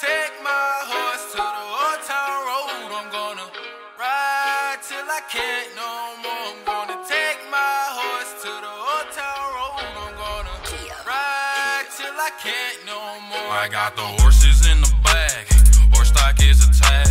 take my horse to the old town road. I'm gonna ride till I can't no more. I'm gonna take my horse to the old town road. I'm gonna ride till I can't no more. I got the horses in the back. Horse stock is attached.